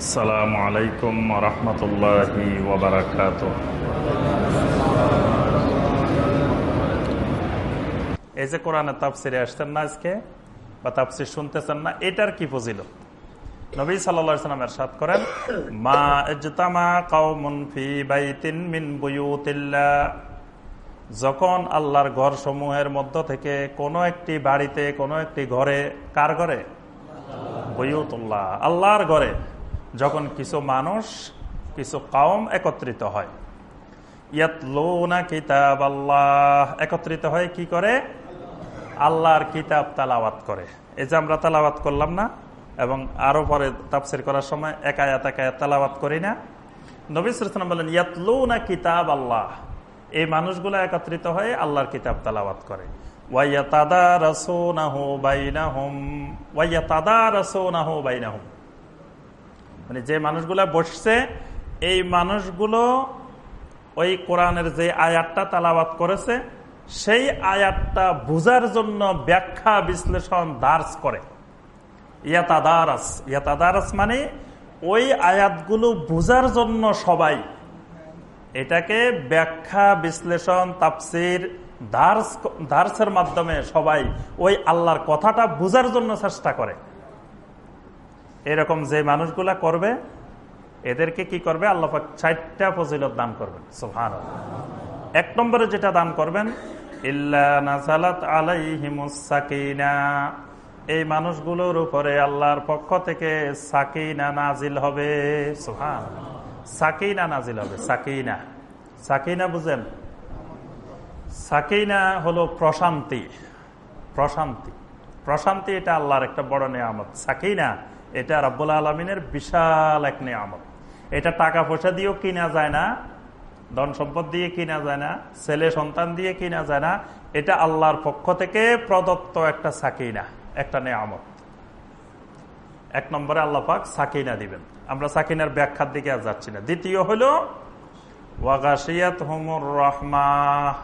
আসসালামু আলাইকুম রহমতুল্লাহি ওবরাকাত এই যে কোরআনে তাফসিরে আসছেন না আজকে বা তাফসির শুনতেছেন না, এটার কি ফজিল নবী সাল্লাম এরশাদ করেন, মা ইজতামা কাউমুন ফি বাইতিন মিন বুয়ুতিল্লাহ। যখন আল্লাহর ঘর সমূহের মধ্য থেকে কোনো একটি বাড়িতে, কোনো একটি ঘরে, কার ঘরে? বইউতুল্লাহ আল্লাহর ঘরে। যখন কিছু মানুষ, কিছু কাউম একত্রিত হয়। ইয়াতলুনা কিতাব আল্লাহ একত্রিত হয় কি করে? আল্লাহর কিতাব তালাওয়াত করে। এই যে আমরা তালাওয়াত করলাম না, এবং আরও পরে তাফসির করার সময় একায়াত একায়াত তালাওয়াত করি না। নবী সালাম বলেন ইয়াতলুনা কিতাব আল্লাহ এই মানুষগুলো একত্রিত হয়ে আল্লাহর কিতাব তালাওয়াত করে। ওয়াইয়া তাদা রসোনাহু বাইনাহুম। ওয়াইয়া তাদা রসোনাহু বাইনাহুম। মানে যে মানুষগুলা বসছে, এই মানুষগুলো ওই কোরআনের যে আয়াতটা তালাবাত করেছে, সেই আয়াতটা বুঝার জন্য ব্যাখ্যা বিশ্লেষণ দার্স করে। ইয়াতাদারাস ইয়াতাদারাস মানে ওই আয়াতগুলো বুঝার জন্য সবাই এটাকে ব্যাখ্যা, বিশ্লেষণ তাপসির দার্স, দার্সের মাধ্যমে সবাই ওই আল্লাহর কথাটা বুঝার জন্য চেষ্টা করে। এরকম যে মানুষগুলা করবে, এদেরকে কি করবে? আল্লাহ ষাটটা ফজিলত দান করবেন। সোহান এক নম্বরে যেটা দান করবেন এই মানুষগুলোর উপরে আল্লাহর পক্ষ থেকে সাকিনা নাজিল হবে। সোহান সাকিনা নাজিল হবে, সাকিনা। সাকিনা বুঝেন? সাকিনা হলো প্রশান্তি। প্রশান্তি। প্রশান্তি এটা আল্লাহর একটা বড় নিয়ামত। সাকিনা এটা রব্বুল আলমিনের বিশাল এক নিয়ামত। এটা টাকা পয়সা দিয়েও কিনা যায় না, ধন সম্পদ দিয়ে কিনা যায় না, ছেলে সন্তান দিয়ে কিনা যায় না, এটা আল্লাহর পক্ষ থেকে প্রদত্ত একটা সাকিনা, একটা নিয়ামত। এক নম্বরে আল্লাহ পাক সাকিনা দিবেন। আমরা সাকিনার ব্যাখ্যার দিকে আর যাচ্ছি না। দ্বিতীয় হলো ওয়াগাশিয়াত হোমর রহমা।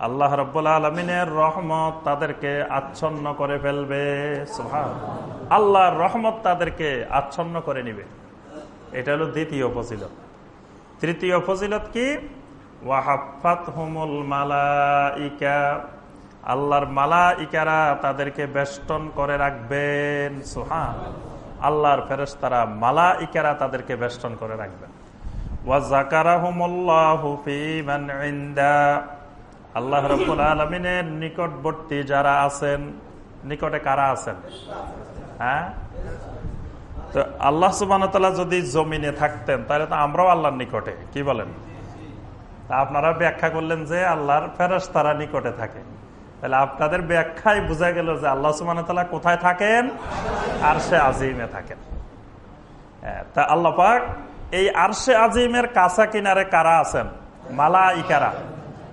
আল্লাহ রব্বুল্লা আলমিনের রহমত তাদেরকে আচ্ছন্ন করে ফেলবে। আল্লাহর রহমত তাদেরকে আচ্ছন্ন করে নিবে। এটা হলো দ্বিতীয় ফজিলত। তৃতীয় ফজিলত কি? ওয়াহাফাত হুমুল মালাইকা। আল্লাহর মালা ইকারা তাদেরকে বেষ্টন করে রাখবেন। সোহান আল্লাহর ফেরেস তারা মালা ইকারা তাদেরকে বেষ্টন করে রাখবেন। আল্লাহ রব্বুল আলমিনের নিকটবর্তী যারা আছেন, নিকটে কারা আছেন? হ্যাঁ? তো আল্লাহ সুবান যদি জমিনে থাকতেন, তাহলে তো আমরাও আল্লাহর নিকটে, কি বলেন? আপনারা ব্যাখ্যা করলেন যে আল্লাহর ফেরস তারা নিকটে থাকে। তাহলে আপনাদের ব্যাখ্যায় বোঝা গেল যে আল্লাহ সুবান কোথায় থাকেন আর সে আজিমে থাকেন। তা আল্লাহ পাক এই আরশে আজিমের কাছা কিনারে কারা আছেন? মালা ইকারা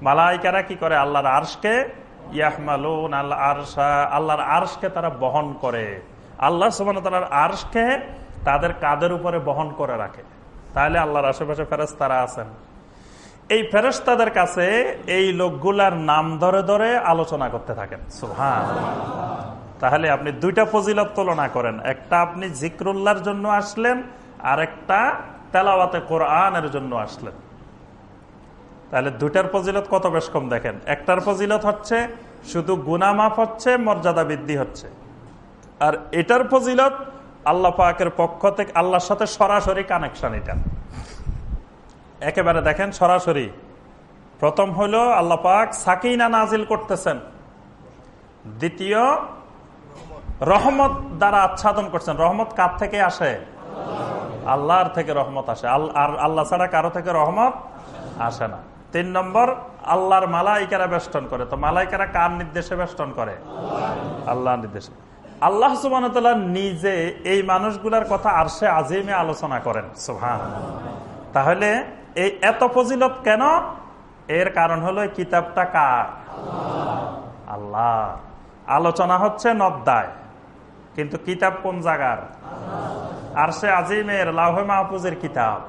মালা ইকারা কি করে? আল্লাহর আরশকে ইয়াহমালুন আল্লাহ আরশা, আল্লাহর আর্শকে তারা বহন করে। আল্লাহ সুবান তালার আর্শকে তাদের কাদের উপরে বহন করে রাখে। তাহলে আল্লাহর আশেপাশে ফেরেস তারা আছেন। এই ফেরেস্তাদের কাছে এই লোকগুলার নাম ধরে ধরে আলোচনা করতে থাকেন। সুহান তাহলে আপনি দুইটা ফজিলত তুলনা করেন। একটা আপনি জিক্রুল্লাহর জন্য আসলেন আর একটা তেলাওয়াতে কোরআনের জন্য আসলেন। তাহলে দুটার ফজিলত কত বেশ কম দেখেন? একটার ফজিলত হচ্ছে শুধু গুনামাফ হচ্ছে, মর্যাদা বৃদ্ধি হচ্ছে। আর এটার ফজিলত আল্লাহ পাকের পক্ষ থেকে আল্লাহর সাথে সরাসরি কানেকশন এটা। একেবারে দেখেন সরাসরি। প্রথম হলো আল্লাহ পাক সাকিনা নাজিল করতেছেন। দ্বিতীয়, রহমত দ্বারা আচ্ছাদন করছেন। রহমত কার থেকে আসে? আল্লাহর থেকে রহমত আসে। আর আল্লাহ ছাড়া কারও থেকে রহমত আসে না। তিন নম্বর, আল্লাহর মালাইকারা বেষ্টন করে। তো মালাইকারা কার নির্দেশে বেষ্টন করে? আল্লাহ নির্দেশে। আল্লাহ সুবান নিজে এই মানুষগুলার কথা আর সে আজিমে আলোচনা করেন। সুহান তাহলে এই এত ফজিলত কেন? এর কারণ হলো কিতাবটা কার? আল্লাহ আলোচনা হচ্ছে নদ্দায় কিন্তু কিতাব কোন জায়গার? আর সে আজিমের লাহে মাহফুজের কিতাব।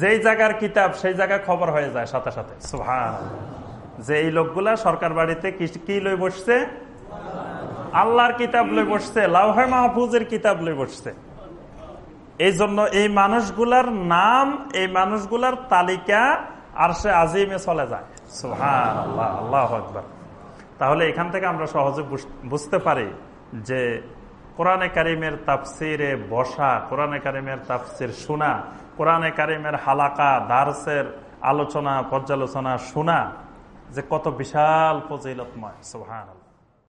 যেই জায়গার কিতাব, সেই জায়গায় খবর হয়ে যায় সাথে সাথে। যে এই লোকগুলা সরকার বাড়িতে কি লই বসছে? আল্লাহর কিতাব লই বসছে, লাউহে মাহফুজের কিতাব লই বসছে। এই জন্য এই মানুষগুলার নাম, এই মানুষগুলার তালিকা আর সে আজিমে চলে যায়। সুহান তাহলে এখান থেকে আমরা সহজে বুঝতে পারি যে কোরআনে কারিমের তাফসিরে বসা, কোরআনে কারিমের তাপসির শোনা, কোরআনে কারিমের হালাকা দার্সের আলোচনা, পর্যালোচনা শোনা যে কত বিশাল ফজিলতময় সুহান